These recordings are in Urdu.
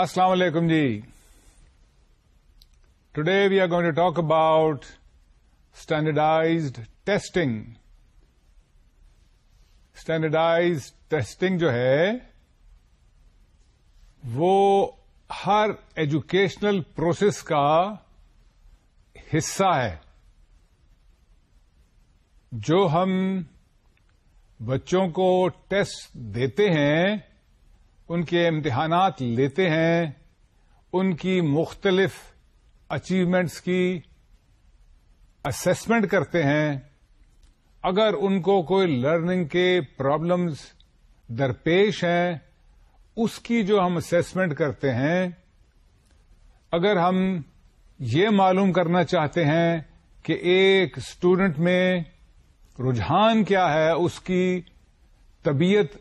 السلام علیکم جی today we are going to talk about standardised testing standardise testing جو ہے وہ ہر ایجوکیشنل پروسیس کا حصہ ہے جو ہم بچوں کو ٹیسٹ دیتے ہیں ان کے امتحانات لیتے ہیں ان کی مختلف اچیومنٹس کی اسسمنٹ کرتے ہیں اگر ان کو کوئی لرننگ کے پرابلمز درپیش ہیں اس کی جو ہم اسسمنٹ کرتے ہیں اگر ہم یہ معلوم کرنا چاہتے ہیں کہ ایک اسٹوڈنٹ میں رجحان کیا ہے اس کی طبیعت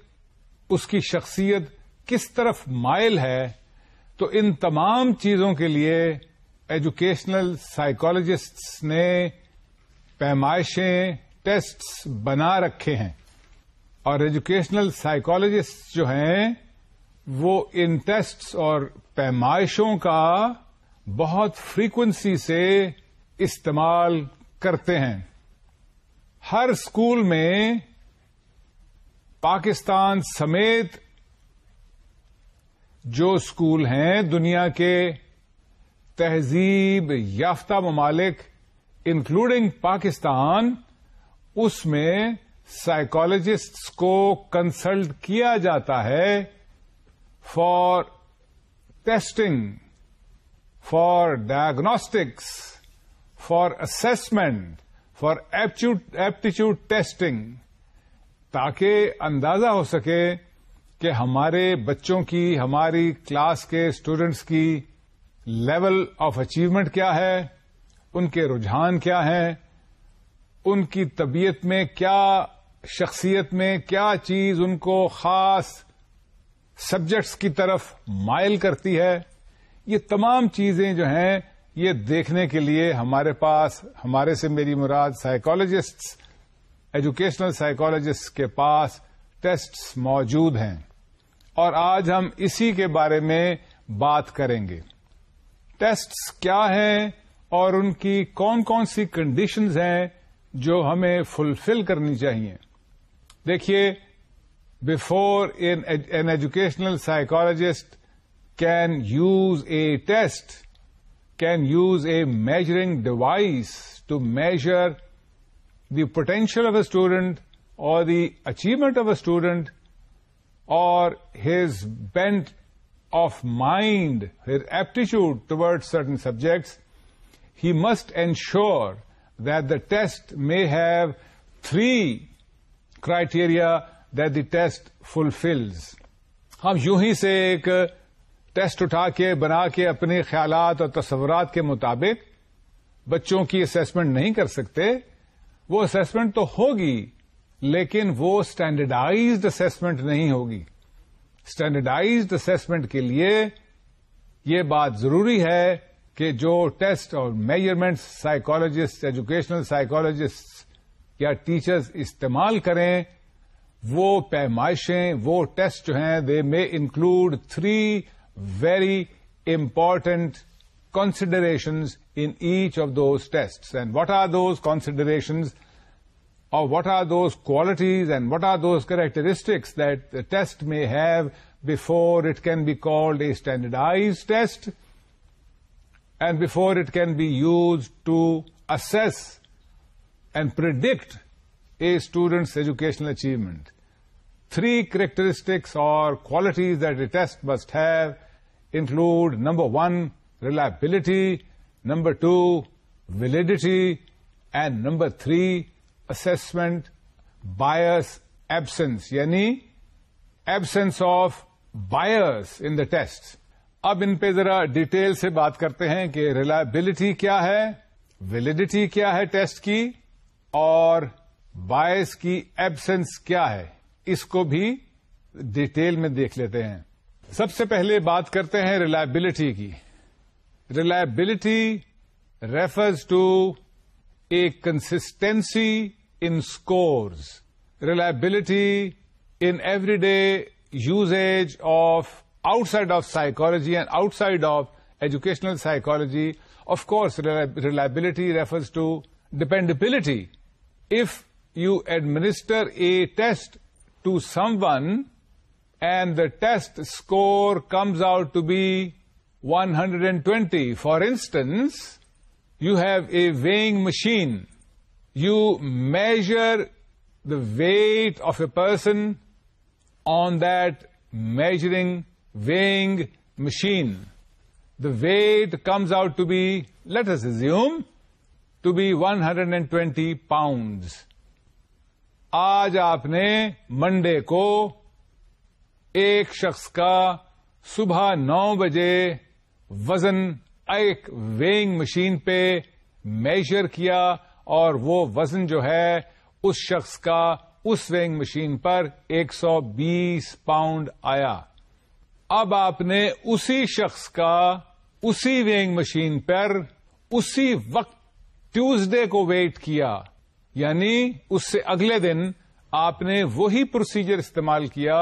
اس کی شخصیت کس طرف مائل ہے تو ان تمام چیزوں کے لیے ایجوکیشنل سائیکولوجسٹ نے پیمائشیں ٹیسٹ بنا رکھے ہیں اور ایجوکیشنل سائیکولوجسٹ جو ہیں وہ ان ٹیسٹ اور پیمائشوں کا بہت فریکوینسی سے استعمال کرتے ہیں ہر اسکول میں پاکستان سمیت جو اسکول ہیں دنیا کے تہذیب یافتہ ممالک انکلوڈنگ پاکستان اس میں سائیکالوجسٹس کو کنسلٹ کیا جاتا ہے for testing for diagnostics for assessment for aptitude testing تاکہ اندازہ ہو سکے کہ ہمارے بچوں کی ہماری کلاس کے اسٹوڈینٹس کی لیول آف اچیومنٹ کیا ہے ان کے رجحان کیا ہیں ان کی طبیعت میں کیا شخصیت میں کیا چیز ان کو خاص سبجیکٹس کی طرف مائل کرتی ہے یہ تمام چیزیں جو ہیں یہ دیکھنے کے لیے ہمارے پاس ہمارے سے میری مراد سائیکالوجسٹ ایجوکیشنل سائیکالوجسٹ کے پاس ٹیسٹ موجود ہیں اور آج ہم اسی کے بارے میں بات کریں گے ٹیسٹ کیا ہیں اور ان کی کون کون سی کنڈیشنز ہیں جو ہمیں فلفل کرنی چاہیے دیکھیے before an educational psychologist can use a test can use a measuring device to measure the potential of a student or the achievement of a student or his bent of mind, his aptitude towards certain subjects, he must ensure that the test may have three criteria that the test fulfills. ہم یوں ہی سے ایک ٹیسٹ اٹھا کے بنا کے اپنے خیالات اور تصورات کے مطابق بچوں کی اسیسمنٹ نہیں کر سکتے وہ اسیسمنٹ تو ہوگی لیکن وہ اسٹینڈرڈائزڈ اسیسمنٹ نہیں ہوگی اسٹینڈرڈائزڈ اسیسمنٹ کے لیے یہ بات ضروری ہے کہ جو ٹیسٹ اور میجرمنٹ سائیکالوجسٹ ایجوکیشنل سائیکالوجسٹ یا ٹیچرز استعمال کریں وہ پیمائشیں وہ ٹیسٹ جو ہیں they may include three very important considerations in each of those test and what are those considerations or what are those qualities and what are those characteristics that the test may have before it can be called a standardized test and before it can be used to assess and predict a student's educational achievement. Three characteristics or qualities that a test must have include, number one, reliability, number two, validity, and number three, assessment bias absence یعنی absence of bias in the test اب ان پہ ذرا ڈیٹیل سے بات کرتے ہیں کہ ریلائبلٹی کیا ہے ویلڈیٹی کیا ہے ٹیسٹ کی اور بایس کی ایبسنس کیا ہے اس کو بھی ڈیٹیل میں دیکھ لیتے ہیں سب سے پہلے بات کرتے ہیں ریلائبلٹی کی reliability refers to a consistency in scores, reliability in everyday usage of outside of psychology and outside of educational psychology. Of course, reliability refers to dependability. If you administer a test to someone and the test score comes out to be 120, for instance, you have a weighing machine you measure the weight of a person on that measuring weigh machine the weight comes out to be as resume to be one hundred and twenty pounds آج آپ نے منڈے کو ایک شخص کا صبح نو بجے وزن ایک ویئنگ مشین پہ میجر کیا اور وہ وزن جو ہے اس شخص کا اس ویئنگ مشین پر ایک سو بیس پاؤنڈ آیا اب آپ نے اسی شخص کا اسی وینگ مشین پر اسی وقت ٹیوزڈے کو ویٹ کیا یعنی اس سے اگلے دن آپ نے وہی پروسیجر استعمال کیا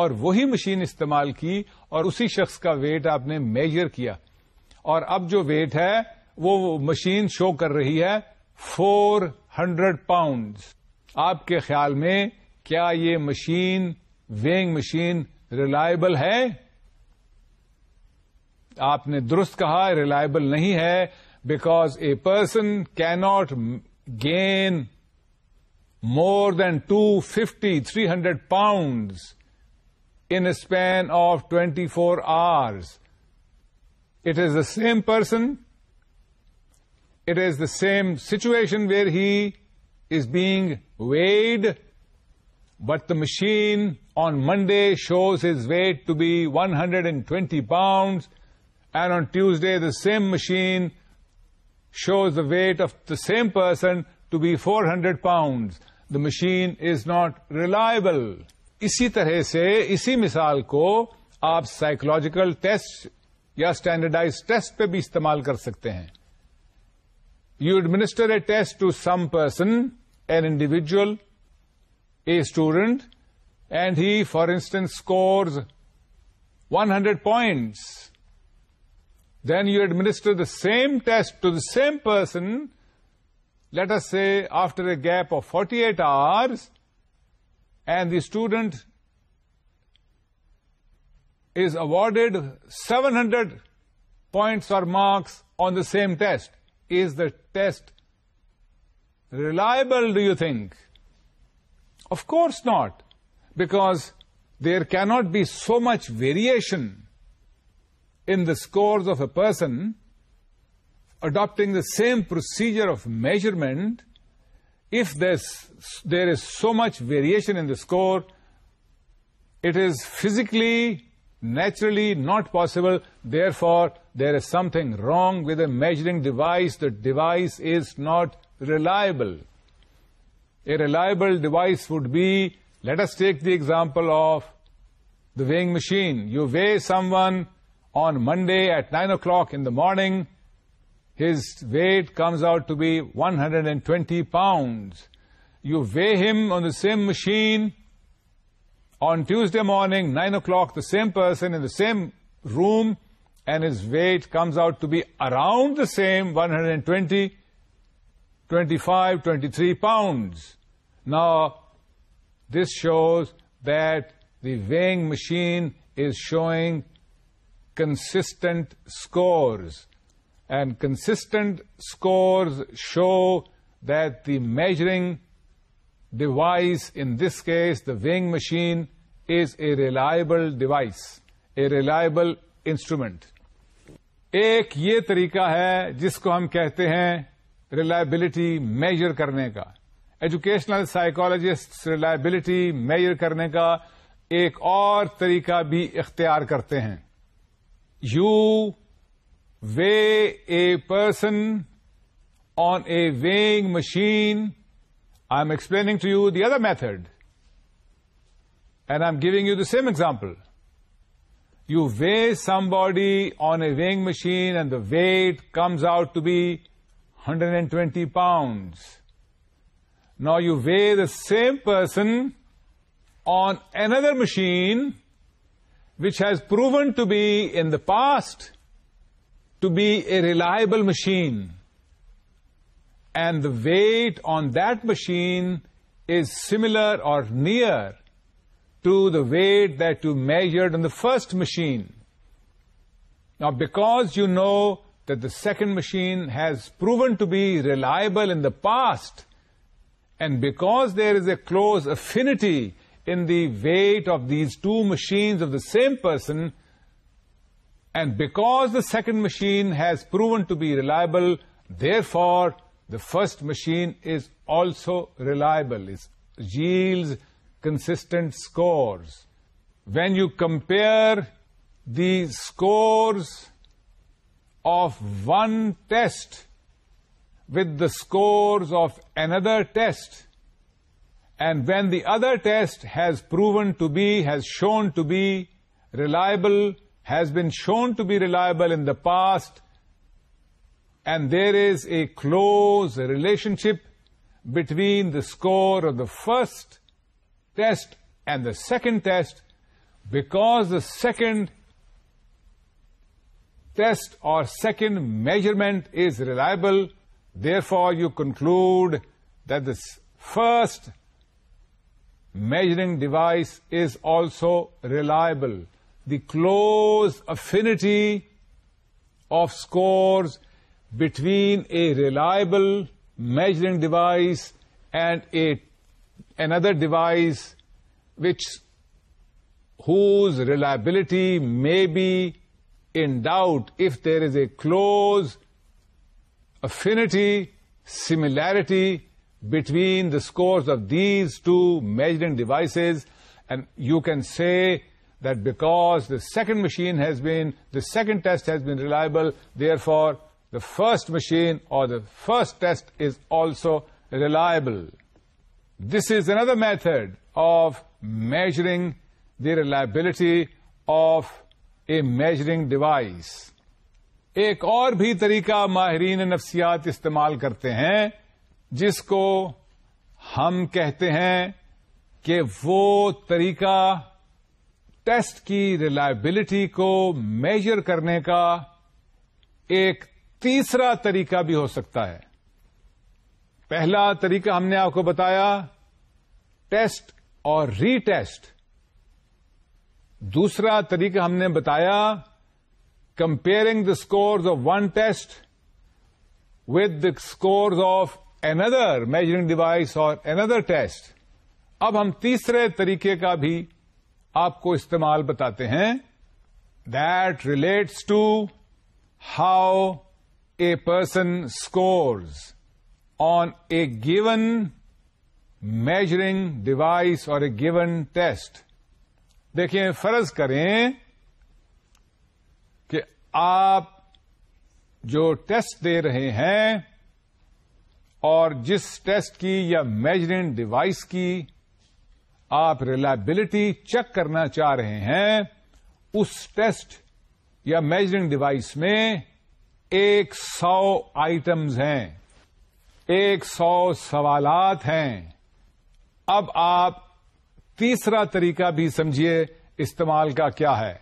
اور وہی مشین استعمال کی اور اسی شخص کا ویٹ آپ نے میجر کیا اور اب جو ویٹ ہے وہ مشین شو کر رہی ہے فور ہنڈریڈ پاؤنڈز آپ کے خیال میں کیا یہ مشین وینگ مشین ریلائبل ہے آپ نے درست کہا ریلائبل نہیں ہے because a person cannot gain more than two fifty three hundred pounds in span of twenty four hours it is the same person it is the same situation where he is being weighed with the machine on Monday shows his weight to be one hundred and twenty pounds and on Tuesday the same machine shows the weight of the same person to be four hundred pounds the machine is not reliable اسی طرح سے اسی مثال کو آپ سائکولوجیکل ٹیسٹ یا اسٹینڈرڈائز ٹیسٹ پہ بھی استعمال کر سکتے ہیں You administer a test to some person, an individual, a student, and he, for instance, scores 100 points. Then you administer the same test to the same person, let us say, after a gap of 48 hours, and the student is awarded 700 points or marks on the same test is the test reliable, do you think? Of course not, because there cannot be so much variation in the scores of a person adopting the same procedure of measurement. If there is so much variation in the score, it is physically, naturally not possible. Therefore, there is something wrong with a measuring device. The device is not reliable. A reliable device would be, let us take the example of the weighing machine. You weigh someone on Monday at 9 o'clock in the morning. His weight comes out to be 120 pounds. You weigh him on the same machine on Tuesday morning, 9 o'clock, the same person in the same room and his weight comes out to be around the same 120, 25, 23 pounds. Now, this shows that the weighing machine is showing consistent scores, and consistent scores show that the measuring device, in this case the weighing machine, is a reliable device, a reliable instrument. ایک یہ طریقہ ہے جس کو ہم کہتے ہیں ریلائبلٹی میجر کرنے کا ایجوکیشنل سائیکالوجسٹ ریلائبلٹی میجر کرنے کا ایک اور طریقہ بھی اختیار کرتے ہیں you weigh a person on a weighing machine I'm explaining to you the other method and I'm giving you the same example You weigh somebody on a weighing machine and the weight comes out to be 120 pounds. Now you weigh the same person on another machine which has proven to be, in the past, to be a reliable machine. And the weight on that machine is similar or near to the weight that you measured on the first machine. Now, because you know that the second machine has proven to be reliable in the past, and because there is a close affinity in the weight of these two machines of the same person, and because the second machine has proven to be reliable, therefore the first machine is also reliable. It yields consistent scores. When you compare the scores of one test with the scores of another test, and when the other test has been shown to be reliable in the past, and there is a close relationship between the score of the first test and the second test, because the second test or second measurement is reliable, therefore you conclude that this first measuring device is also reliable. The close affinity of scores between a reliable measuring device and a Another device whose reliability may be in doubt if there is a close affinity, similarity between the scores of these two measuring devices, and you can say that because the second test has been reliable, therefore the first machine or the first test is also reliable. This is another method of measuring the reliability of a measuring device ایک اور بھی طریقہ ماہرین نفسیات استعمال کرتے ہیں جس کو ہم کہتے ہیں کہ وہ طریقہ ٹیسٹ کی ریلائبلٹی کو میجر کرنے کا ایک تیسرا طریقہ بھی ہو سکتا ہے پہلا طریقہ ہم نے آپ کو بتایا ٹیسٹ اور ری ٹیسٹ دوسرا طریقہ ہم نے بتایا comparing the scores of one test with the scores of another measuring device اور ایندر ٹیسٹ اب ہم تیسرے طریقے کا بھی آپ کو استعمال بتاتے ہیں that relates to how a person scores on a given measuring device or a given test دیکھیں فرض کریں کہ آپ جو ٹیسٹ دے رہے ہیں اور جس ٹیسٹ کی یا میجرنگ ڈیوائس کی آپ ریلائبلٹی چیک کرنا چاہ رہے ہیں اس ٹیسٹ یا میجرنگ ڈیوائس میں ایک سو آئٹمز ہیں ایک سو سوالات ہیں اب آپ تیسرا طریقہ بھی سمجھیے استعمال کا کیا ہے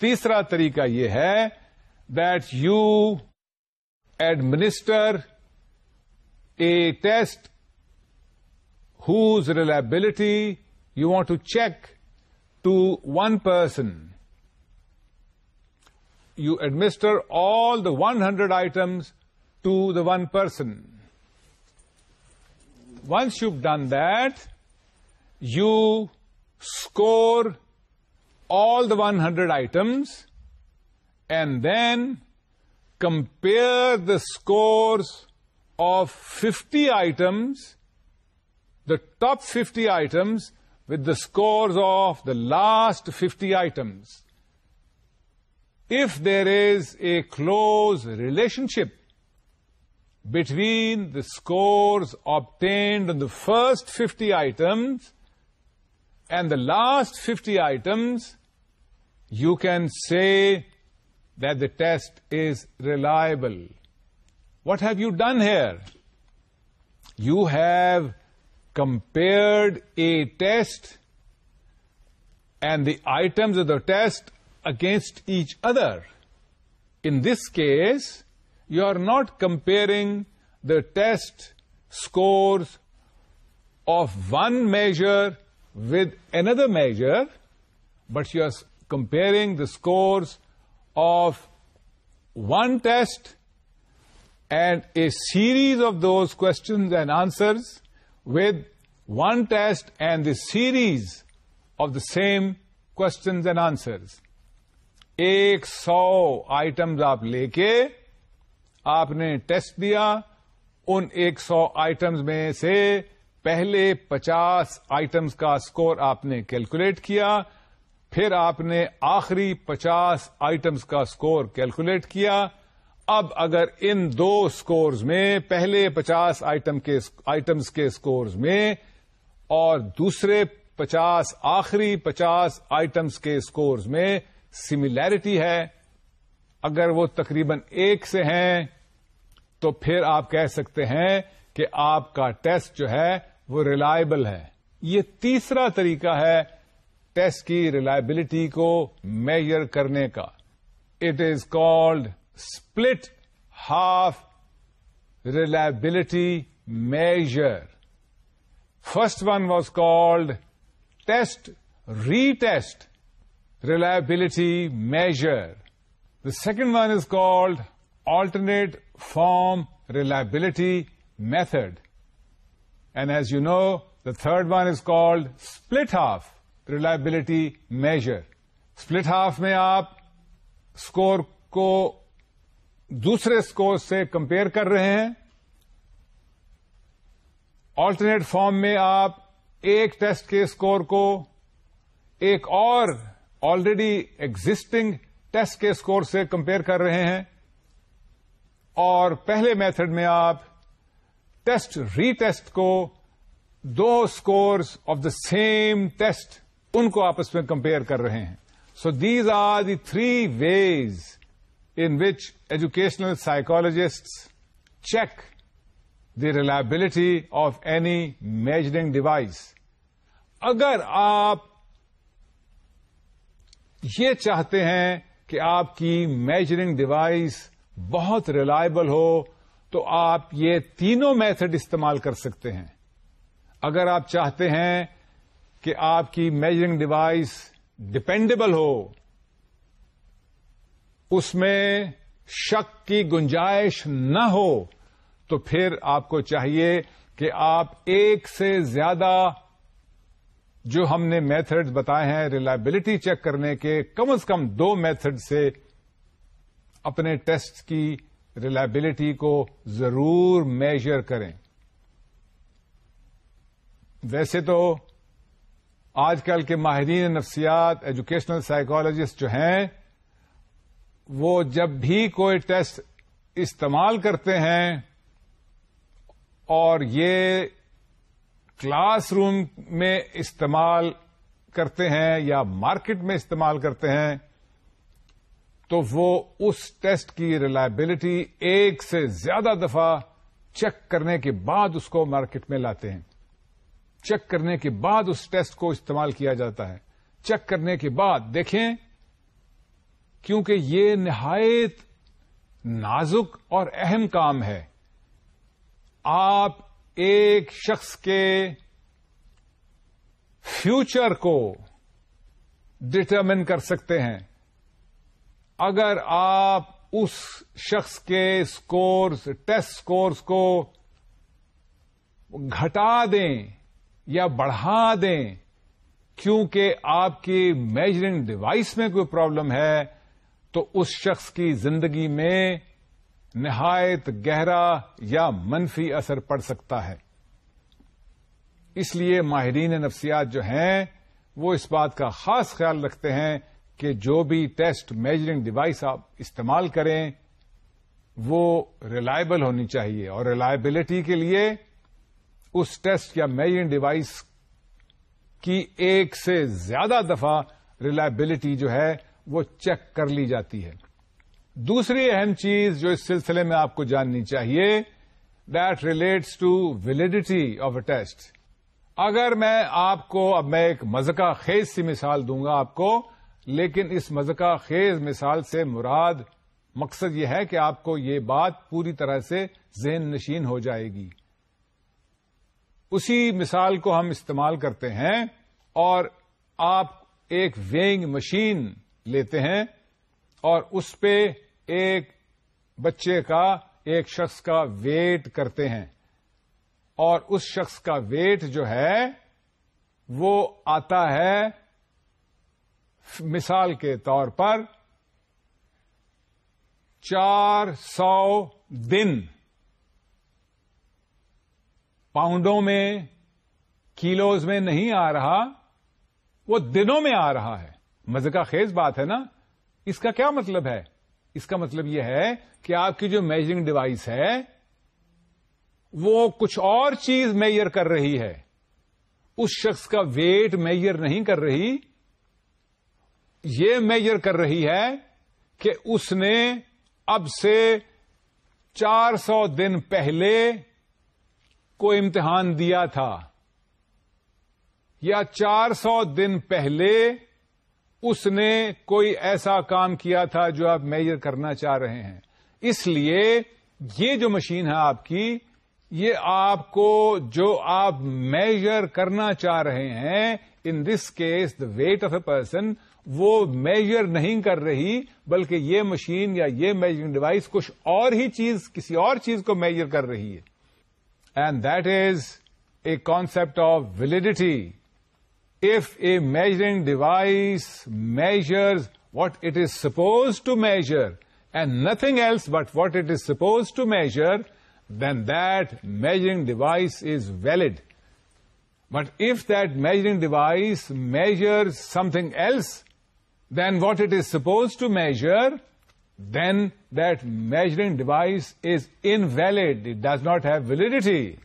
تیسرا طریقہ یہ ہے that you administer a test whose reliability you want to check to one person you administer all the one hundred items to the one person Once you've done that, you score all the 100 items and then compare the scores of 50 items, the top 50 items, with the scores of the last 50 items. If there is a close relationship between the scores obtained on the first 50 items and the last 50 items, you can say that the test is reliable. What have you done here? You have compared a test and the items of the test against each other. In this case, you are not comparing the test score of one measure with another measure but you are comparing the scores of one test and a series of those questions and answers with one test and the series of the same questions and answers ایک سو آئٹمز آپ لے کے آپ نے ٹیسٹ دیا ان ایک سو آئٹمز میں سے پہلے پچاس آئٹمس کا اسکور آپ نے کیلکولیٹ کیا پھر آپ نے آخری پچاس آئٹمس کا اسکور کیلکولیٹ کیا اب اگر ان دو اسکورز میں پہلے پچاس آئٹم کے آئٹمس کے اسکورز میں اور دوسرے پچاس آخری پچاس آئٹمس کے اسکورز میں سملیرٹی ہے اگر وہ تقریباً ایک سے ہیں تو پھر آپ کہہ سکتے ہیں کہ آپ کا ٹیسٹ جو ہے وہ ریلائبل ہے یہ تیسرا طریقہ ہے ٹیسٹ کی ریلائبلٹی کو میئر کرنے کا it is called split half reliability measure first one was called test retest reliability measure The second one is called alternate form reliability method. And as you know, the third one is called split half reliability measure. Split half میں آپ score کو دوسرے اسکور سے کمپیئر کر رہے ہیں آلٹرنیٹ فارم میں آپ ایک ٹیسٹ کے اسکور کو ایک اور آلریڈی ایگزٹنگ ٹیسٹ کے اسکور سے کمپیئر کر رہے ہیں اور پہلے میتھڈ میں آپ ٹیسٹ ری ٹیسٹ کو دو score of the same test ان کو آپس میں کمپیئر کر رہے ہیں so these are the three ways in which educational psychologist check the reliability of any measuring device اگر آپ یہ چاہتے ہیں کہ آپ کی میجرنگ ڈیوائس بہت ریلائبل ہو تو آپ یہ تینوں میتھڈ استعمال کر سکتے ہیں اگر آپ چاہتے ہیں کہ آپ کی میجرنگ ڈیوائس ڈپینڈیبل ہو اس میں شک کی گنجائش نہ ہو تو پھر آپ کو چاہیے کہ آپ ایک سے زیادہ جو ہم نے میتھڈ بتائے ہیں ریلائبلٹی چیک کرنے کے کم از کم دو میتھڈ سے اپنے ٹیسٹ کی ریلائبلٹی کو ضرور میجر کریں ویسے تو آج کل کے ماہرین نفسیات ایجوکیشنل سائیکالوجسٹ جو ہیں وہ جب بھی کوئی ٹیسٹ استعمال کرتے ہیں اور یہ کلاس روم میں استعمال کرتے ہیں یا مارکیٹ میں استعمال کرتے ہیں تو وہ اس ٹیسٹ کی ریلائبلٹی ایک سے زیادہ دفعہ چیک کرنے کے بعد اس کو مارکیٹ میں لاتے ہیں چیک کرنے کے بعد اس ٹیسٹ کو استعمال کیا جاتا ہے چیک کرنے کے بعد دیکھیں کیونکہ یہ نہایت نازک اور اہم کام ہے آپ ایک شخص کے فیوچر کو ڈٹرمن کر سکتے ہیں اگر آپ اس شخص کے اسکورس ٹیسٹ اسکورس کو گھٹا دیں یا بڑھا دیں کیونکہ آپ کی میجرنگ ڈیوائس میں کوئی پرابلم ہے تو اس شخص کی زندگی میں نہایت گہرا یا منفی اثر پڑ سکتا ہے اس لیے ماہرین نفسیات جو ہیں وہ اس بات کا خاص خیال رکھتے ہیں کہ جو بھی ٹیسٹ میجرنگ ڈیوائس آپ استعمال کریں وہ ریلائبل ہونی چاہیے اور ریلائبلٹی کے لیے اس ٹیسٹ یا میجرنگ ڈیوائس کی ایک سے زیادہ دفعہ ریلائبلٹی جو ہے وہ چیک کر لی جاتی ہے دوسری اہم چیز جو اس سلسلے میں آپ کو جاننی چاہیے that relates to validity of a test اگر میں آپ کو اب میں ایک مزکا خیز سی مثال دوں گا آپ کو لیکن اس مزکا خیز مثال سے مراد مقصد یہ ہے کہ آپ کو یہ بات پوری طرح سے ذہن نشین ہو جائے گی اسی مثال کو ہم استعمال کرتے ہیں اور آپ ایک ویئنگ مشین لیتے ہیں اور اس پہ ایک بچے کا ایک شخص کا ویٹ کرتے ہیں اور اس شخص کا ویٹ جو ہے وہ آتا ہے مثال کے طور پر چار سو دن پاؤنڈوں میں کیلوز میں نہیں آ رہا وہ دنوں میں آ رہا ہے مزے کا خیز بات ہے نا اس کا کیا مطلب ہے اس کا مطلب یہ ہے کہ آپ کی جو میجرنگ ڈیوائس ہے وہ کچھ اور چیز میئر کر رہی ہے اس شخص کا ویٹ میئر نہیں کر رہی یہ میئر کر رہی ہے کہ اس نے اب سے چار سو دن پہلے کو امتحان دیا تھا یا چار سو دن پہلے اس نے کوئی ایسا کام کیا تھا جو آپ میجر کرنا چاہ رہے ہیں اس لیے یہ جو مشین ہے آپ کی یہ آپ کو جو آپ میجر کرنا چاہ رہے ہیں in this case the weight of a person وہ میجر نہیں کر رہی بلکہ یہ مشین یا یہ میجرنگ ڈیوائس کچھ اور ہی چیز کسی اور چیز کو میجر کر رہی ہے and that is a concept of validity If a measuring device measures what it is supposed to measure and nothing else but what it is supposed to measure, then that measuring device is valid. But if that measuring device measures something else than what it is supposed to measure, then that measuring device is invalid. It does not have validity.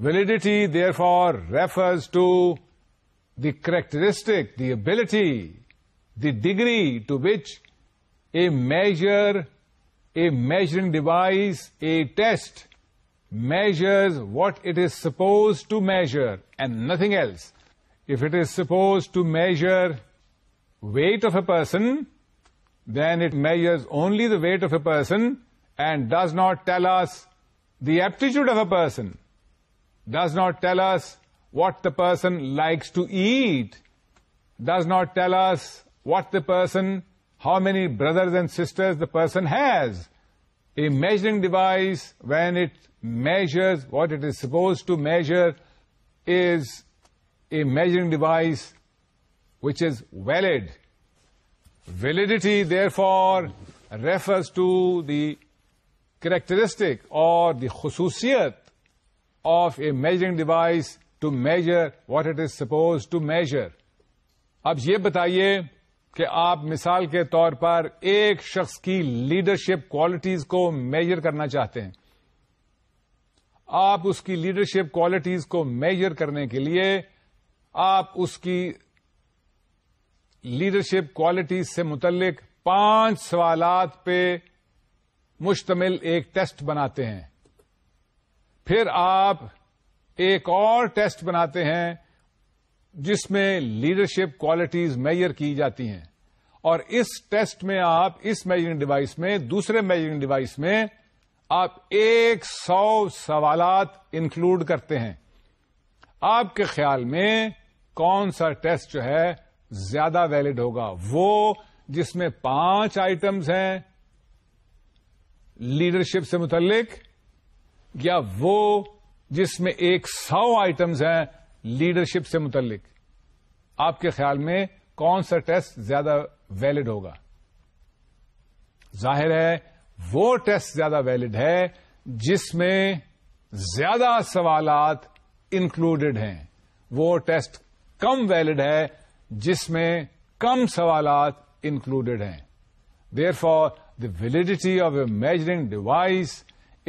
Validity, therefore, refers to the characteristic, the ability, the degree to which a measure, a measuring device, a test measures what it is supposed to measure and nothing else. If it is supposed to measure weight of a person, then it measures only the weight of a person and does not tell us the aptitude of a person, does not tell us what the person likes to eat, does not tell us what the person, how many brothers and sisters the person has. A measuring device, when it measures what it is supposed to measure, is a measuring device which is valid. Validity, therefore, refers to the characteristic or the khususiyat of a measuring device to measure what it is suppose to measure اب یہ بتائیے کہ آپ مثال کے طور پر ایک شخص کی لیڈرشپ کوالٹیز کو میجر کرنا چاہتے ہیں آپ اس کی لیڈرشپ کوالٹیز کو میجر کرنے کے لیے آپ اس کی لیڈرشپ کوالٹیز سے متعلق پانچ سوالات پہ مشتمل ایک ٹیسٹ بناتے ہیں پھر آپ ایک اور ٹیسٹ بناتے ہیں جس میں لیڈرشپ کوالٹیز میئر کی جاتی ہیں اور اس ٹیسٹ میں آپ اس میجرنگ ڈیوائس میں دوسرے میجرنگ ڈیوائس میں آپ ایک سو سوالات انکلوڈ کرتے ہیں آپ کے خیال میں کون سا ٹیسٹ جو ہے زیادہ ویلڈ ہوگا وہ جس میں پانچ آئٹمس ہیں لیڈرشپ سے متعلق یا وہ جس میں ایک سو آئٹمز ہیں لیڈرشپ سے متعلق آپ کے خیال میں کون سا ٹیسٹ زیادہ ویلڈ ہوگا ظاہر ہے وہ ٹیسٹ زیادہ ویلڈ ہے جس میں زیادہ سوالات انکلوڈیڈ ہیں وہ ٹیسٹ کم ویلڈ ہے جس میں کم سوالات انکلوڈیڈ ہیں therefore the validity of a measuring device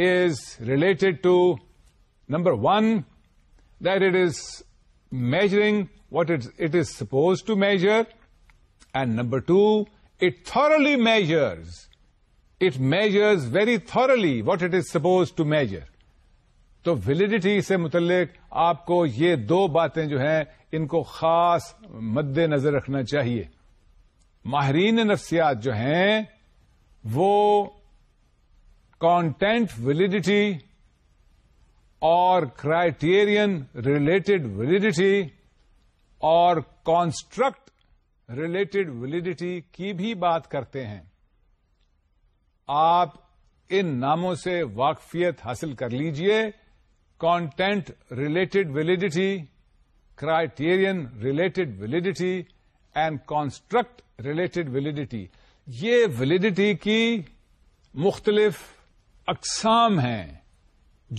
is related to number one that it is measuring what it is supposed to measure and number two it thoroughly measures it measures very thoroughly what it is supposed to measure تو ویلیڈیٹی سے متعلق آپ کو یہ دو باتیں جو ہیں ان کو خاص مد نظر رکھنا چاہیے ماہرین نفسیات جو ہیں وہ کانٹینٹ ویلیڈیٹی اور کرائیٹیرین ریلیٹڈ ویلڈیٹی اور کانسٹرکٹ ریلیٹڈ ویلڈیٹی کی بھی بات کرتے ہیں آپ ان ناموں سے واقفیت حاصل کر لیجئے content related validity criterion related validity and construct related validity یہ ویلڈیٹی کی مختلف اقسام ہیں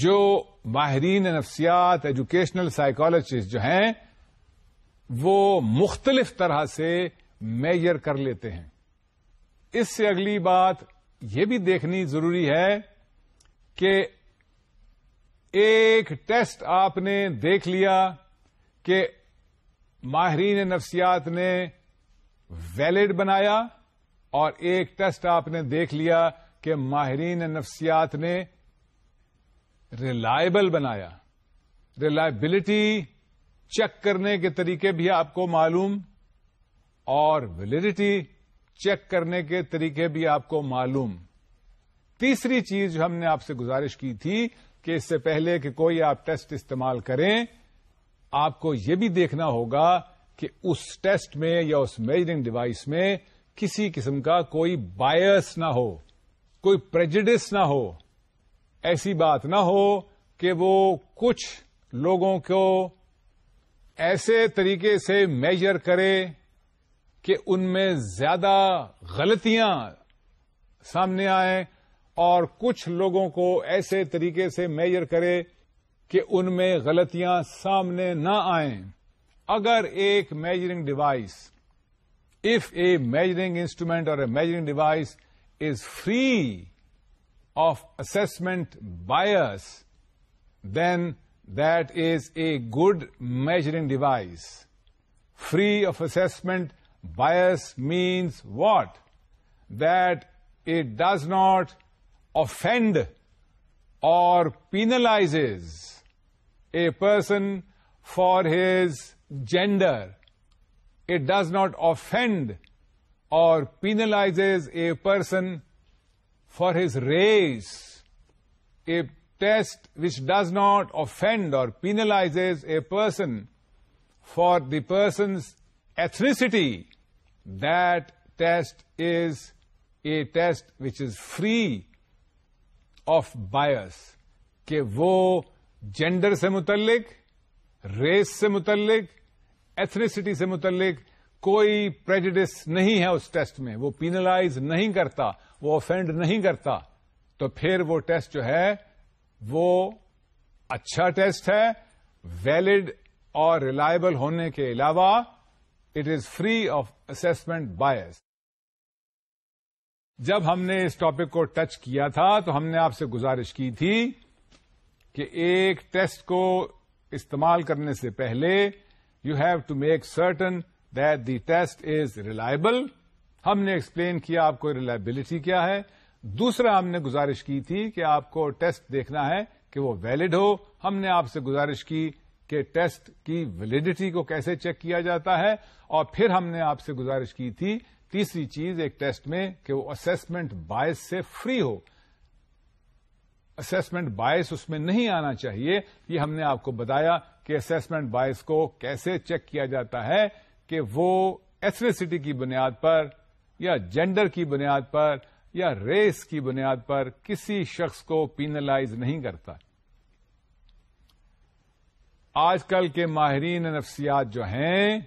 جو ماہرین نفسیات ایجوکیشنل سائیکالوجسٹ جو ہیں وہ مختلف طرح سے میئر کر لیتے ہیں اس سے اگلی بات یہ بھی دیکھنی ضروری ہے کہ ایک ٹیسٹ آپ نے دیکھ لیا کہ ماہرین نفسیات نے ویلڈ بنایا اور ایک ٹیسٹ آپ نے دیکھ لیا کہ ماہرین نفسیات نے ریلائبل بنایا ریلائبلٹی چیک کرنے کے طریقے بھی آپ کو معلوم اور ویلڈیٹی چیک کرنے کے طریقے بھی آپ کو معلوم تیسری چیز جو ہم نے آپ سے گزارش کی تھی کہ اس سے پہلے کہ کوئی آپ ٹیسٹ استعمال کریں آپ کو یہ بھی دیکھنا ہوگا کہ اس ٹیسٹ میں یا اس میجرنگ ڈیوائس میں کسی قسم کا کوئی بایس نہ ہو کوئی پرجڈس نہ ہو ایسی بات نہ ہو کہ وہ کچھ لوگوں کو ایسے طریقے سے میجر کرے کہ ان میں زیادہ غلطیاں سامنے آئیں اور کچھ لوگوں کو ایسے طریقے سے میجر کرے کہ ان میں غلطیاں سامنے نہ آئیں اگر ایک measuring device if a measuring instrument or a measuring device is free of assessment bias, then that is a good measuring device. Free of assessment bias means what? That it does not offend or penalizes a person for his gender. It does not offend or penalizes a person for his race a test which does not offend or penalize a person for the person's ethnicity that test is a test which is free of bias کہ وہ جینڈر سے متعلق ریس سے متعلق ایتھنیسٹی سے متعلق کوئی پریجڈس نہیں ہے اس ٹیسٹ میں وہ پینلائز نہیں کرتا وہ افینڈ نہیں کرتا تو پھر وہ ٹیسٹ جو ہے وہ اچھا ٹیسٹ ہے ویلڈ اور ریلائبل ہونے کے علاوہ it is free of assessment bias جب ہم نے اس ٹاپک کو ٹچ کیا تھا تو ہم نے آپ سے گزارش کی تھی کہ ایک ٹیسٹ کو استعمال کرنے سے پہلے you have to make certain test is reliable ہم نے ایکسپلین کیا آپ کو ریلائبلٹی کیا ہے دوسرا ہم نے گزارش کی تھی کہ آپ کو ٹیسٹ دیکھنا ہے کہ وہ ویلڈ ہو ہم نے آپ سے گزارش کی کہ ٹیسٹ کی ویلڈیٹی کو کیسے چیک کیا جاتا ہے اور پھر ہم نے آپ سے گزارش کی تھی تیسری چیز ایک ٹیسٹ میں کہ وہ اسسمنٹ باعث سے فری ہو اسسمنٹ باعث اس میں نہیں آنا چاہیے یہ ہم نے آپ کو بتایا کہ اسسمنٹ باعث کو کیسے چیک کیا جاتا ہے کہ وہ ایتھنیسٹی کی بنیاد پر یا جینڈر کی بنیاد پر یا ریس کی بنیاد پر کسی شخص کو پینلائز نہیں کرتا آج کل کے ماہرین نفسیات جو ہیں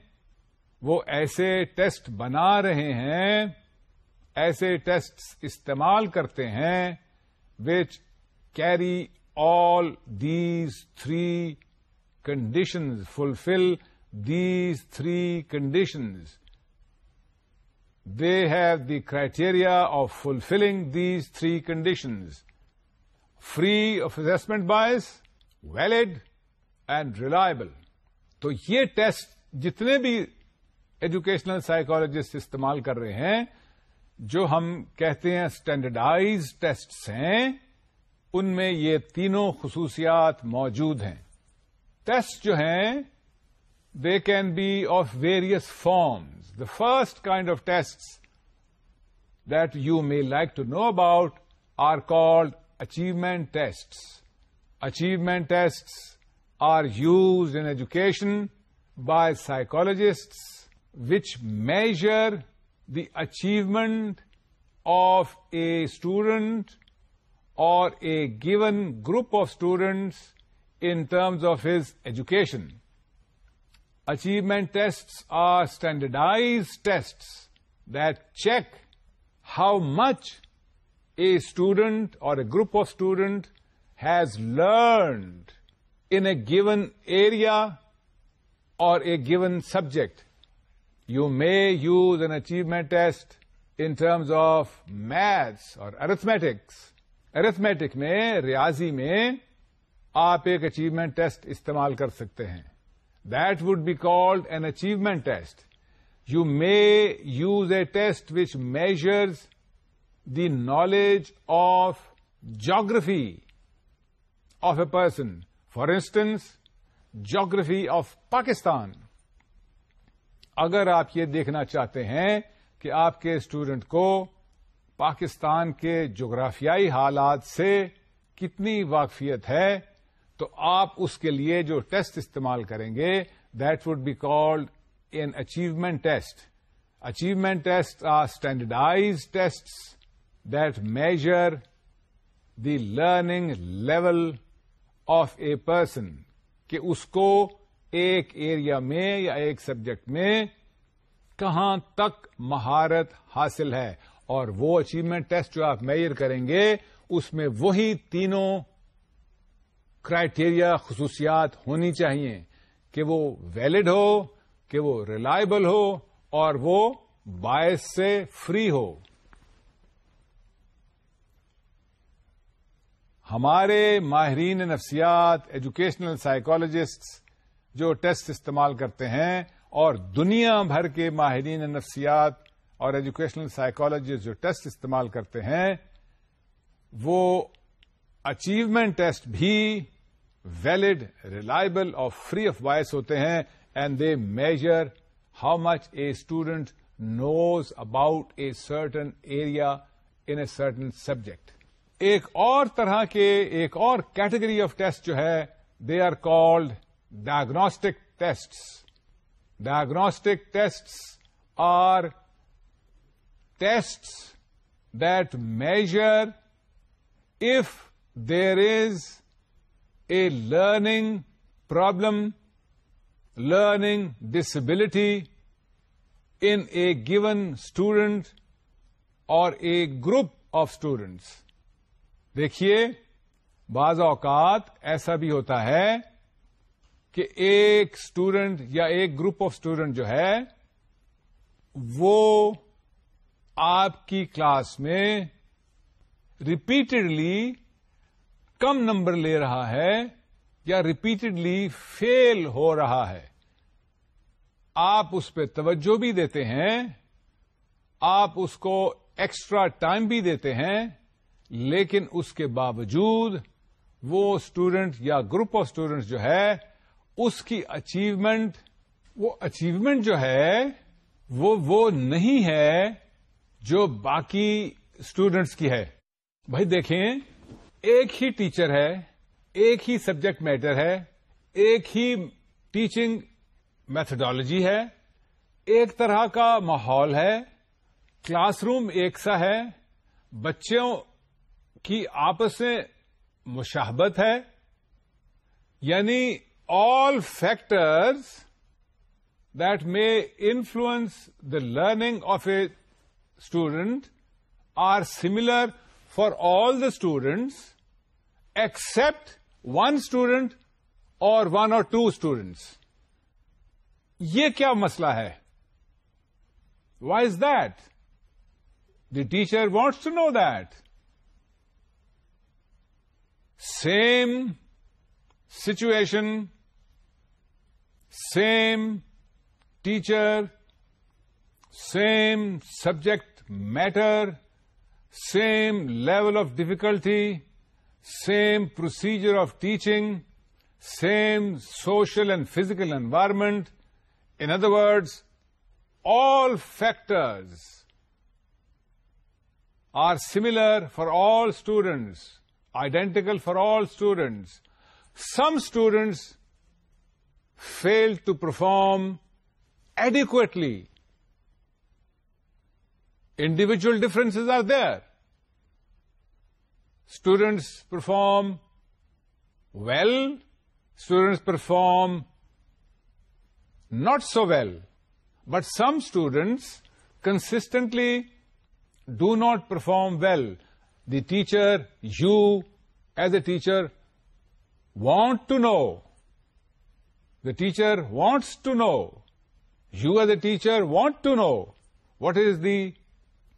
وہ ایسے ٹیسٹ بنا رہے ہیں ایسے ٹیسٹ استعمال کرتے ہیں which carry all these three conditions fulfil these three condition they have the criteria of fulfilling these three conditions free of assessment bias valid and reliable تو یہ ٹیسٹ جتنے بھی ایجوکیشنل سائیکالوجسٹ استعمال کر رہے ہیں جو ہم کہتے ہیں اسٹینڈرڈائز ٹیسٹس ہیں ان میں یہ تینوں خصوصیات موجود ہیں ٹیسٹ جو ہیں They can be of various forms. The first kind of tests that you may like to know about are called achievement tests. Achievement tests are used in education by psychologists, which measure the achievement of a student or a given group of students in terms of his education. Achievement test are standardized test that check how much a student or a group of student has learned in a given area or a given subject you may use an achievement test in terms of maths or arithmetics arithmetic میں ریاضی میں آپ ایک اچیومنٹ ٹیسٹ استعمال کر سکتے ہیں that would be called an achievement test you may use a test which measures the knowledge of geography of a person for instance geography of Pakistan اگر آپ یہ دیکھنا چاہتے ہیں کہ آپ کے اسٹوڈنٹ کو پاکستان کے جغرافیائی حالات سے کتنی واقفیت ہے تو آپ اس کے لیے جو ٹیسٹ استعمال کریں گے that would be called an achievement test achievement test are standardize test that measure the learning level of a person کہ اس کو ایک ایریا میں یا ایک سبجیکٹ میں کہاں تک مہارت حاصل ہے اور وہ اچیومنٹ ٹیسٹ جو آپ میئر کریں گے اس میں وہی تینوں کرائٹیریا خصوصیات ہونی چاہیے کہ وہ ویلڈ ہو کہ وہ ریلائبل ہو اور وہ باعث سے فری ہو ہمارے ماہرین نفسیات ایجوکیشنل سائیکالوجسٹ جو ٹیسٹ استعمال کرتے ہیں اور دنیا بھر کے ماہرین نفسیات اور ایجوکیشنل سائیکالوجسٹ جو ٹیسٹ استعمال کرتے ہیں وہ اچیومنٹ ٹیسٹ بھی ویلڈ ریلائبل اور فری آف وائس ہوتے ہیں and they measure how much a student knows about a certain area in a certain subject ایک اور طرح کے ایک اور کیٹیگری آف ٹیسٹ جو ہے they are called diagnostic test diagnostic test are test that measure if there is a learning problem learning disability in a given student or a group of students دیکھیے بعض اوقات ایسا بھی ہوتا ہے کہ ایک اسٹوڈنٹ یا ایک گروپ آف اسٹوڈنٹ جو ہے وہ آپ کی کلاس میں ریپیٹڈلی کم نمبر لے رہا ہے یا ریپیٹڈلی فیل ہو رہا ہے آپ اس پہ توجہ بھی دیتے ہیں آپ اس کو ایکسٹرا ٹائم بھی دیتے ہیں لیکن اس کے باوجود وہ اسٹوڈینٹ یا گروپ آف اسٹوڈینٹس جو ہے اس کی اچیومنٹ وہ اچیومنٹ جو ہے وہ وہ نہیں ہے جو باقی اسٹوڈینٹس کی ہے بھائی دیکھیں ایک ہی ٹیچر ہے ایک ہی سبجیکٹ میٹر ہے ایک ہی ٹیچنگ میتھڈالوجی ہے ایک طرح کا ماحول ہے کلاس روم ایک سا ہے بچوں کی آپس میں مشاہبت ہے یعنی all factors that may influence the learning of a student are similar for all the students except one student or one or two students یہ کیا مسئلہ ہے why is that the teacher wants to know that same situation same teacher same subject matter same level of difficulty, same procedure of teaching, same social and physical environment. In other words, all factors are similar for all students, identical for all students. Some students fail to perform adequately Individual differences are there. Students perform well, students perform not so well, but some students consistently do not perform well. The teacher, you as a teacher, want to know. The teacher wants to know. You as a teacher want to know what is the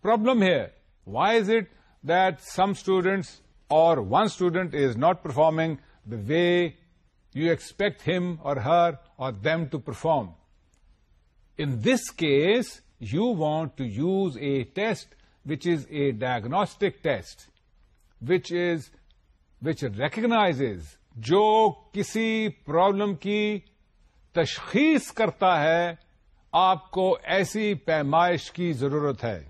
problem ہے why is it that some students or one student is not performing way you expect him or her or them to perform in this case you want to use a test which is a diagnostic test which is which recognize جو کسی پرابلم کی تشخیص کرتا ہے آپ کو ایسی پیمائش کی ضرورت ہے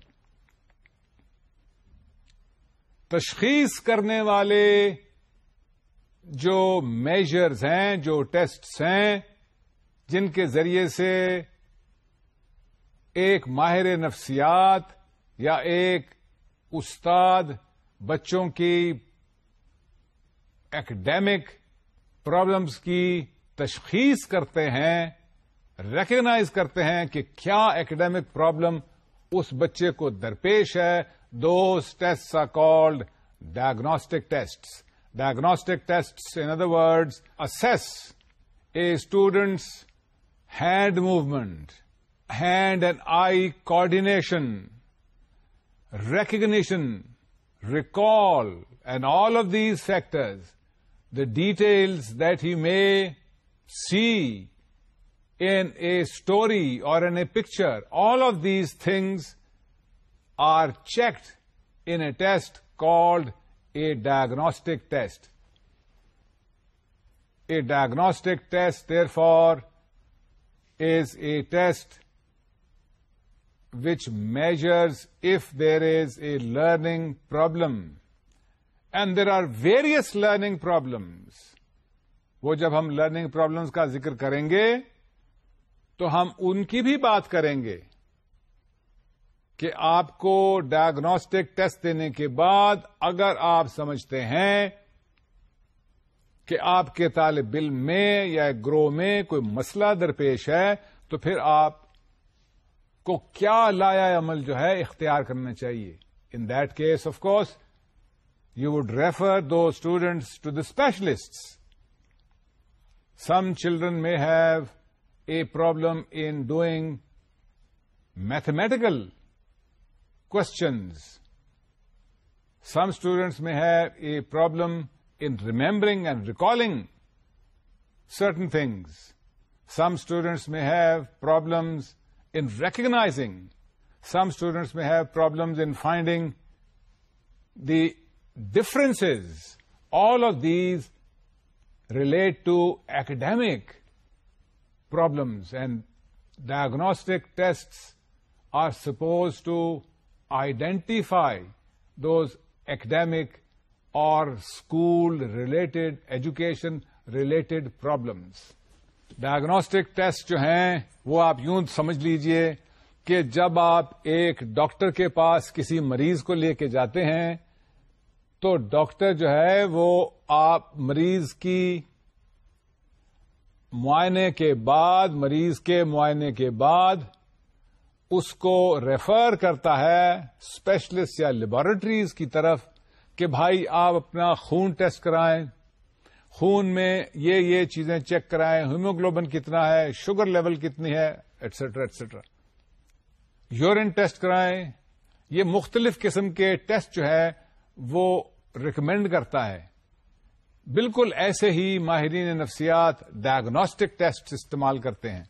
تشخیص کرنے والے جو میجرز ہیں جو ٹیسٹس ہیں جن کے ذریعے سے ایک ماہر نفسیات یا ایک استاد بچوں کی ایکڈیمک پرابلمس کی تشخیص کرتے ہیں ریکگنائز کرتے ہیں کہ کیا ایکڈیمک پرابلم اس بچے کو درپیش ہے those test are called diagnostic test diagnostic test in other words assess a student's hand movement hand and eye coordination recognition recall and all of these factors the details that he may see in a story or in a picture all of these things are checked in a test called a diagnostic test a diagnostic test therefore is a test which measures if there is a learning problem and there are various learning problems وہ جب ہم لرننگ پرابلمس کا ذکر کریں گے تو ہم ان کی بھی بات کریں گے کہ آپ کو ڈائگنوسٹک ٹیسٹ دینے کے بعد اگر آپ سمجھتے ہیں کہ آپ کے طالب علم میں یا گروہ میں کوئی مسئلہ درپیش ہے تو پھر آپ کو کیا لایا عمل جو ہے اختیار کرنا چاہیے in that case of course you would refer those students to the specialist some children may have a problem in doing mathematical questions. Some students may have a problem in remembering and recalling certain things. Some students may have problems in recognizing. Some students may have problems in finding the differences. All of these relate to academic problems and diagnostic test are supposed to identify those academic or school related education related problems diagnostic test جو ہیں وہ آپ یوں سمجھ لیجیے کہ جب آپ ایک ڈاکٹر کے پاس کسی مریض کو لے کے جاتے ہیں تو ڈاکٹر جو ہے وہ آپ مریض کی معائنے کے بعد مریض کے معائنے کے بعد اس کو ریفر کرتا ہے اسپیشلسٹ یا لیبارٹریز کی طرف کہ بھائی آپ اپنا خون ٹیسٹ کرائیں خون میں یہ یہ چیزیں چیک کرائیں ہیموگلوبن کتنا ہے شوگر لیول کتنی ہے ایٹسٹرا ایٹسٹرا یورین ٹیسٹ کرائیں یہ مختلف قسم کے ٹیسٹ جو ہے وہ ریکمینڈ کرتا ہے بالکل ایسے ہی ماہرین نفسیات ڈائگنوسٹک ٹیسٹ استعمال کرتے ہیں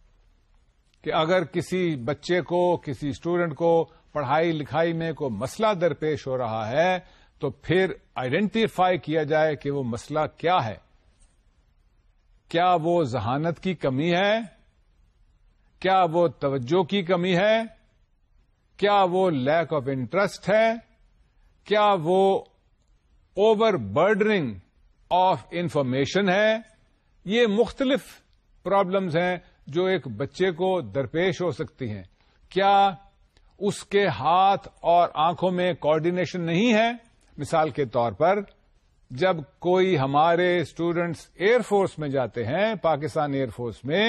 کہ اگر کسی بچے کو کسی اسٹوڈنٹ کو پڑھائی لکھائی میں کوئی مسئلہ درپیش ہو رہا ہے تو پھر آئیڈینٹیفائی کیا جائے کہ وہ مسئلہ کیا ہے کیا وہ ذہانت کی کمی ہے کیا وہ توجہ کی کمی ہے کیا وہ لیک آف انٹرسٹ ہے کیا وہ اوور برڈنگ آف انفارمیشن ہے یہ مختلف پرابلمس ہیں جو ایک بچے کو درپیش ہو سکتی ہیں کیا اس کے ہاتھ اور آنکھوں میں کوڈینیشن نہیں ہے مثال کے طور پر جب کوئی ہمارے اسٹوڈنٹس ایئر فورس میں جاتے ہیں پاکستان ایئر فورس میں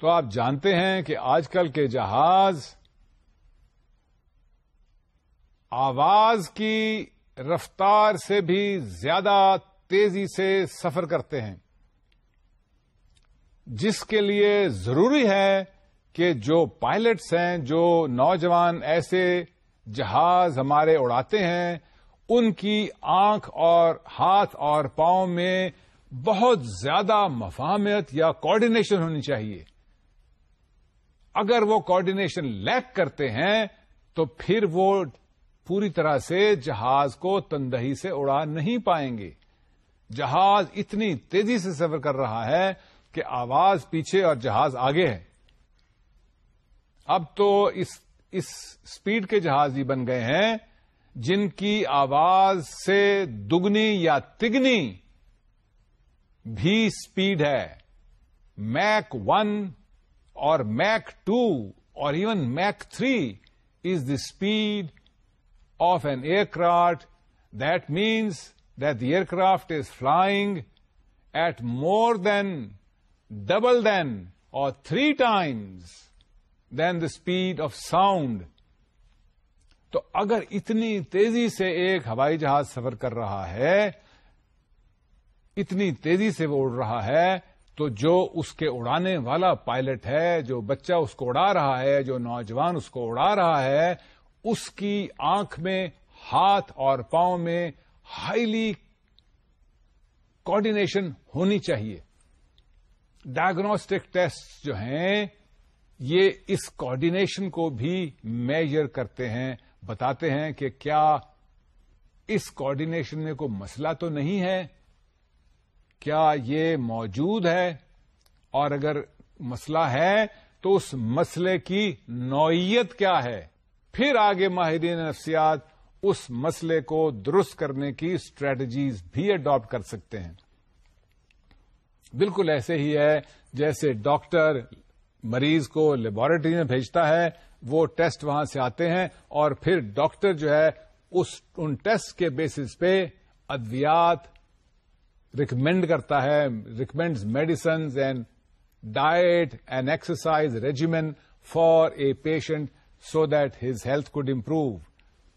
تو آپ جانتے ہیں کہ آج کل کے جہاز آواز کی رفتار سے بھی زیادہ تیزی سے سفر کرتے ہیں جس کے لیے ضروری ہے کہ جو پائلٹس ہیں جو نوجوان ایسے جہاز ہمارے اڑاتے ہیں ان کی آنکھ اور ہاتھ اور پاؤں میں بہت زیادہ مفاہمت یا کوڈینیشن ہونی چاہیے اگر وہ کوڈنیشن لیک کرتے ہیں تو پھر وہ پوری طرح سے جہاز کو تندہی سے اڑا نہیں پائیں گے جہاز اتنی تیزی سے سفر کر رہا ہے کہ آواز پیچھے اور جہاز آگے ہے اب تو اس اس سپیڈ کے جہاز ہی بن گئے ہیں جن کی آواز سے دگنی یا تگنی بھی سپیڈ ہے Mach one or Mach two or even Mach three is the speed of an aircraft that means the craft is flying at more than double than or three times than the speed of sound تو اگر اتنی تیزی سے ایک ہوائی جہاز سفر کر رہا ہے اتنی تیزی سے وہ اڑ رہا ہے تو جو اس کے اڑانے والا پائلٹ ہے جو بچہ اس کو اڑا رہا ہے جو نوجوان اس کو اڑا رہا ہے اس کی آنکھ میں ہاتھ اور پاؤں میں ہائیلی کوڈینیشن ہونی چاہیے ڈائگنوسٹک ٹیسٹ جو ہیں یہ اس کوڈینیشن کو بھی میجر کرتے ہیں بتاتے ہیں کہ کیا اس کوڈینیشن میں کوئی مسئلہ تو نہیں ہے کیا یہ موجود ہے اور اگر مسئلہ ہے تو اس مسئلے کی نوعیت کیا ہے پھر آگے ماہرین نفسیات اس مسئلے کو درست کرنے کی اسٹریٹجیز بھی اڈاپٹ کر سکتے ہیں بالکل ایسے ہی ہے جیسے ڈاکٹر مریض کو لیبورٹری میں بھیجتا ہے وہ ٹیسٹ وہاں سے آتے ہیں اور پھر ڈاکٹر جو ہے اس ان ٹیسٹ کے بیسس پہ ادویات ریکمینڈ کرتا ہے recommends medicines and diet and exercise regimen for a patient so that his health could improve.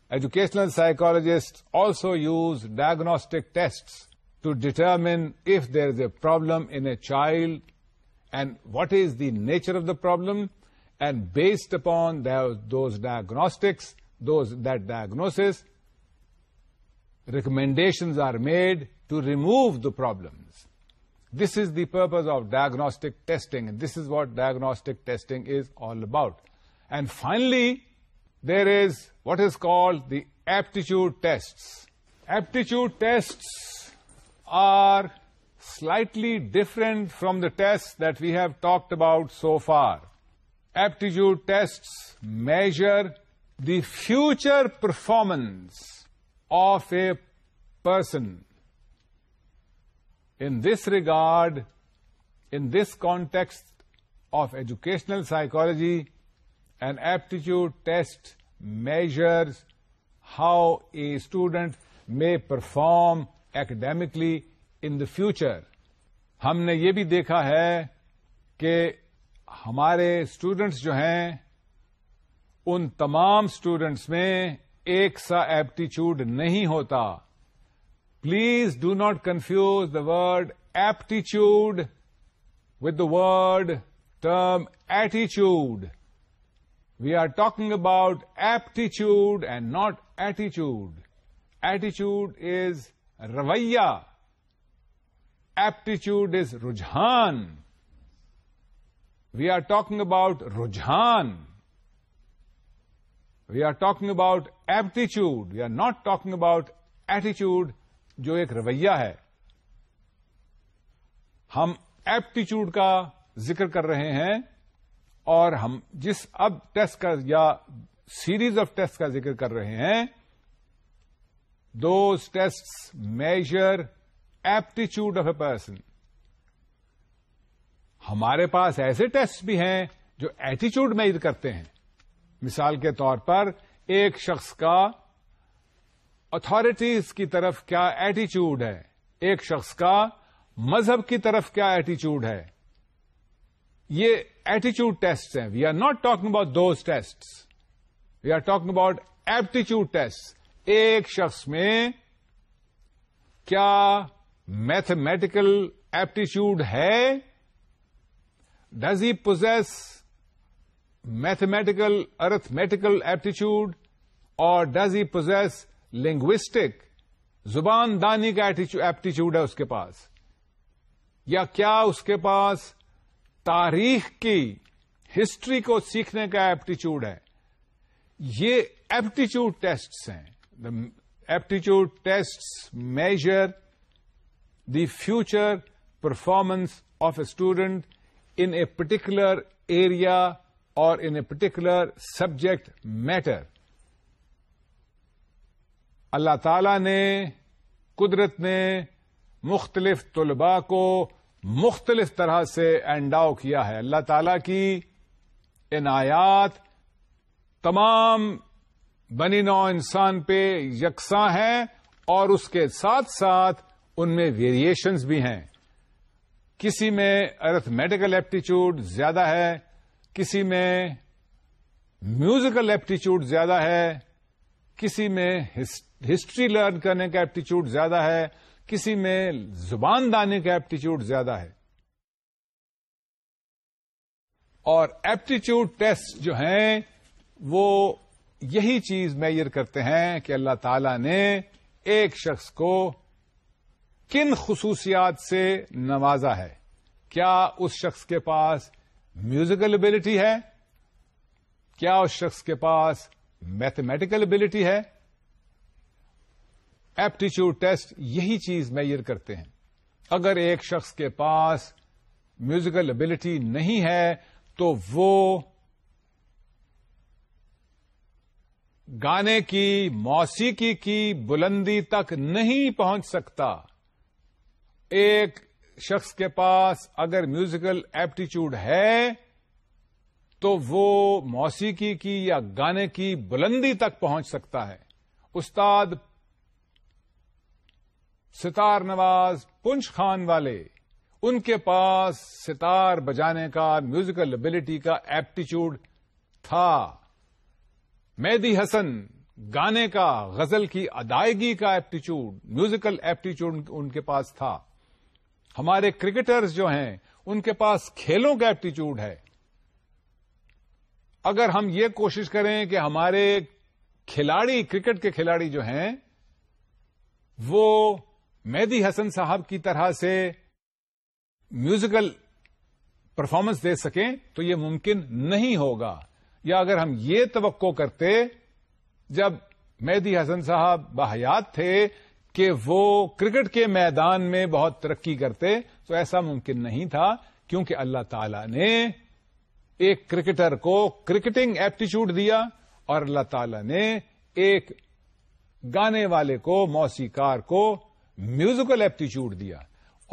Educational psychologists also use diagnostic tests to determine if there is a problem in a child and what is the nature of the problem, and based upon those diagnostics, that diagnosis, recommendations are made to remove the problems. This is the purpose of diagnostic testing, and this is what diagnostic testing is all about. And finally, there is what is called the aptitude tests. Aptitude tests are slightly different from the tests that we have talked about so far. Aptitude tests measure the future performance of a person. In this regard, in this context of educational psychology, and aptitude test measures how a student may perform academically in the future ہم نے یہ بھی دیکھا ہے کہ ہمارے اسٹوڈنٹس جو ہیں ان تمام اسٹوڈنٹس میں ایک سا ایپٹیچیوڈ نہیں ہوتا please do not confuse the word aptitude with the word term ایٹیچیوڈ we are talking about aptitude and not ایٹیچیوڈ ایٹیچیوڈ از رویہ ایپٹیچیوڈ از رجحان وی آر ٹاکنگ اباؤٹ رجحان we are talking about aptitude we are not talking about ایٹیچیوڈ جو ایک رویہ ہے ہم ایپٹیچیوڈ کا ذکر کر رہے ہیں اور ہم جس اب ٹیسٹ کا یا سیریز آف ٹیسٹ کا ذکر کر رہے ہیں those test measure aptitude of a person ہمارے پاس ایسے ٹیسٹ بھی ہیں جو ایٹیچیوڈ میجر کرتے ہیں مثال کے طور پر ایک شخص کا اتارٹیز کی طرف کیا ایٹیچیوڈ ہے ایک شخص کا مذہب کی طرف کیا ایٹیچیوڈ ہے یہ ایٹیچیوڈ ٹیسٹ ہیں we are not talking about those test we are talking about aptitude test ایک شخص میں کیا میتھمیٹیکل ایپٹیچیوڈ ہے does he possess mathematical arithmetical aptitude or does he possess linguistic زبان دانی کا ایپٹیچیوڈ ہے اس کے پاس یا کیا اس کے پاس تاریخ کی ہسٹری کو سیکھنے کا ایپٹیچیوڈ ہے یہ ایپٹیچیوڈ ٹیسٹ ہیں aptitude test measure the future performance of a student in a particular area اور in a particular subject matter Allah تعالی نے قدرت نے مختلف طلباء کو مختلف طرح سے اینڈاؤ کیا ہے اللہ تعالی کی عنایات تمام بنی نو انسان پہ یکساں ہیں اور اس کے ساتھ ساتھ ان میں ویریشنز بھی ہیں کسی میں ارتھمیٹیکل ایپٹیچیوڈ زیادہ ہے کسی میں میوزیکل ایپٹیچیوڈ زیادہ ہے کسی میں ہسٹری لرن کرنے کا ایپٹیچیوڈ زیادہ ہے کسی میں زبان دانے کا ایپٹیچیوڈ زیادہ ہے اور ایپٹیچیوڈ ٹیسٹ جو ہیں وہ یہی چیز میئر کرتے ہیں کہ اللہ تعالی نے ایک شخص کو کن خصوصیات سے نوازا ہے کیا اس شخص کے پاس میوزیکل ابلٹی ہے کیا اس شخص کے پاس میتھمیٹیکل ابلٹی ہے ایپٹیچیوڈ ٹیسٹ یہی چیز میئر کرتے ہیں اگر ایک شخص کے پاس میوزیکل ابلٹی نہیں ہے تو وہ گانے کی موسیقی کی بلندی تک نہیں پہنچ سکتا ایک شخص کے پاس اگر میوزیکل ایپٹیچیوڈ ہے تو وہ موسیقی کی یا گانے کی بلندی تک پہنچ سکتا ہے استاد ستار نواز پنچ خان والے ان کے پاس ستار بجانے کا میوزیکل ابلٹی کا ایپٹیچیوڈ تھا میدی حسن گانے کا غزل کی ادائیگی کا ایپٹیچیوڈ میوزیکل ایپٹیچیوڈ ان کے پاس تھا ہمارے کرکٹرز جو ہیں ان کے پاس کھیلوں کا ایپٹیچیوڈ ہے اگر ہم یہ کوشش کریں کہ ہمارے کھلاڑی کرکٹ کے کھلاڑی جو ہیں وہ مہدی حسن صاحب کی طرح سے میوزیکل پرفارمنس دے سکیں تو یہ ممکن نہیں ہوگا یا اگر ہم یہ توقع کرتے جب مہدی حسن صاحب بحیات تھے کہ وہ کرکٹ کے میدان میں بہت ترقی کرتے تو ایسا ممکن نہیں تھا کیونکہ اللہ تعالی نے ایک کرکٹر کو کرکٹنگ ایپٹیچیوڈ دیا اور اللہ تعالی نے ایک گانے والے کو موسیقار کو میوزیکل ایپٹیچیوڈ دیا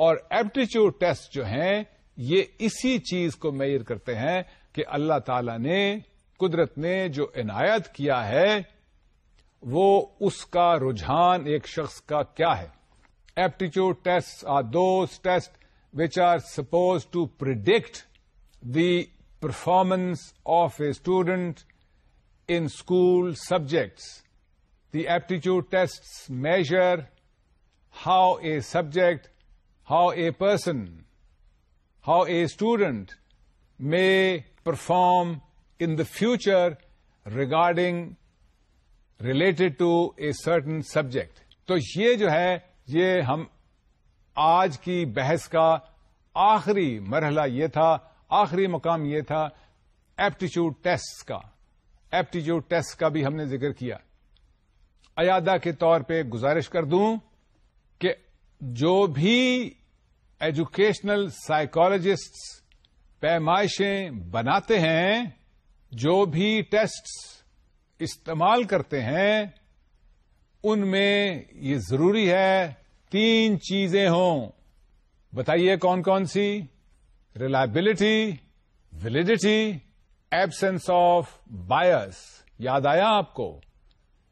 اور ایپٹیچیوڈ ٹیسٹ جو ہیں یہ اسی چیز کو میئر کرتے ہیں کہ اللہ تعالی نے قدرت نے جو عنایت کیا ہے وہ اس کا رجحان ایک شخص کا کیا ہے aptitude test are those test which are suppose to predict the performance of a student in school subjects the aptitude test measure how subject how a person how a student may perform in the future regarding related to a certain subject تو یہ جو ہے یہ ہم آج کی بحث کا آخری مرحلہ یہ تھا آخری مقام یہ تھا ایپٹیچیوڈ ٹیسٹ کا ایپٹیچیوڈ ٹیسٹ کا بھی ہم نے ذکر کیا ایادا کے طور پہ گزارش کر دوں کہ جو بھی ایجوکیشنل سائیکالوجسٹ پیمائشیں بناتے ہیں جو بھی ٹیسٹ استعمال کرتے ہیں ان میں یہ ضروری ہے تین چیزیں ہوں بتائیے کون کون سی reliability validity absence of bias یاد آیا آپ کو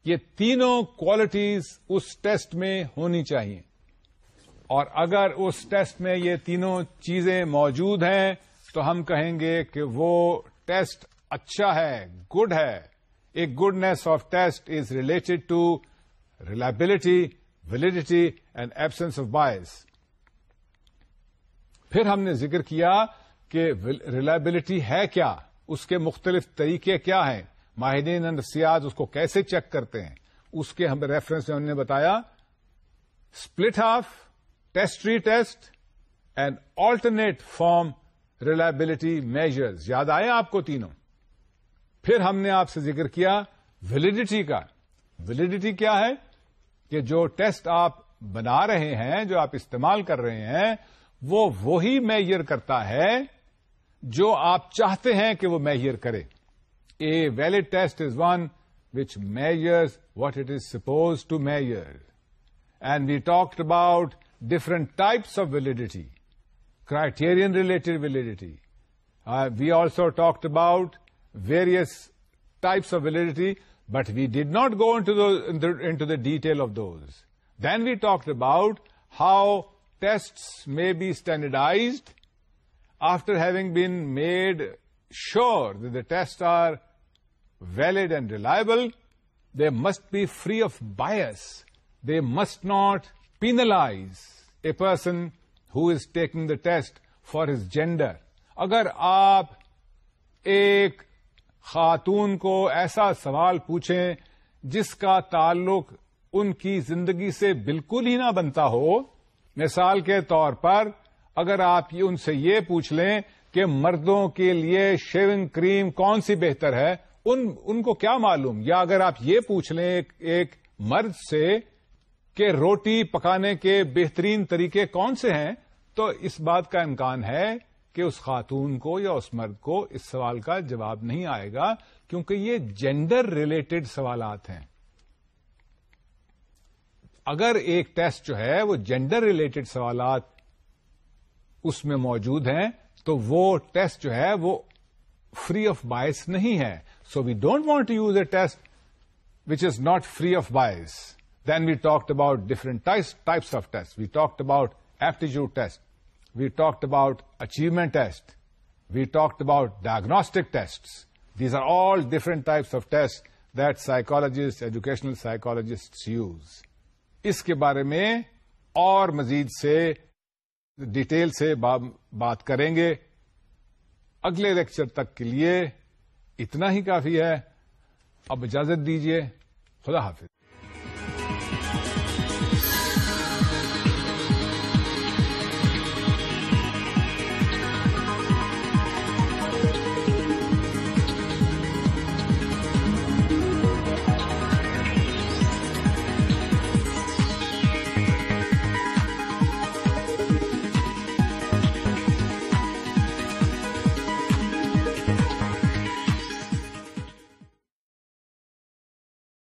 یہ تینوں کوالٹیز اس ٹیسٹ میں ہونی چاہیے اور اگر اس ٹیسٹ میں یہ تینوں چیزیں موجود ہیں تو ہم کہیں گے کہ وہ ٹیسٹ اچھا ہے گڈ ہے a goodness of test is related to reliability validity and absence of bias پھر ہم نے ذکر کیا کہ ریلائبلٹی ہے کیا اس کے مختلف طریقے کیا ہیں ماہدین نفسیات اس کو کیسے چیک کرتے ہیں اس کے ہم ریفرنس میں ہم نے بتایا split half test retest and alternate form reliability measures یاد آئے آپ کو تینوں پھر ہم نے آپ سے ذکر کیا ویلڈیٹی کا ویلڈیٹی کیا ہے کہ جو ٹیسٹ آپ بنا رہے ہیں جو آپ استعمال کر رہے ہیں وہ وہی میئر کرتا ہے جو آپ چاہتے ہیں کہ وہ میئر کرے A valid test is one which measures what it is supposed to measure. And we talked about different types of validity, criterion-related validity. Uh, we also talked about various types of validity, but we did not go into the detail of those. Then we talked about how tests may be standardized after having been made sure that the tests are valid and reliable they must be free of bias they must not penalize a person is taking the test for his gender اگر آپ ایک خاتون کو ایسا سوال پوچھیں جس کا تعلق ان کی زندگی سے بالکل ہی نہ بنتا ہو مثال کے طور پر اگر آپ ان سے یہ پوچھ لیں کہ مردوں کے لیے شیونگ کریم کون سی بہتر ہے ان ان کو کیا معلوم یا اگر آپ یہ پوچھ لیں ایک مرد سے کہ روٹی پکانے کے بہترین طریقے کون سے ہیں تو اس بات کا امکان ہے کہ اس خاتون کو یا اس مرد کو اس سوال کا جواب نہیں آئے گا کیونکہ یہ جینڈر ریلیٹڈ سوالات ہیں اگر ایک ٹیسٹ جو ہے وہ جینڈر ریلیٹڈ سوالات اس میں موجود ہیں تو وہ ٹیسٹ جو ہے وہ فری آف بائس نہیں ہے so we don't want to use a test which is not free of bias then we talked about different types of test we talk about aptitude test we talked about achievement test we talked about diagnostic test these are all different types of test that psychologist educational psychologist use اس کے بارے میں اور مزید سے ڈیٹیل سے بات کریں گے اگلے لیکچر تک کے لیے اتنا ہی کافی ہے اب اجازت دیجیے خدا حافظ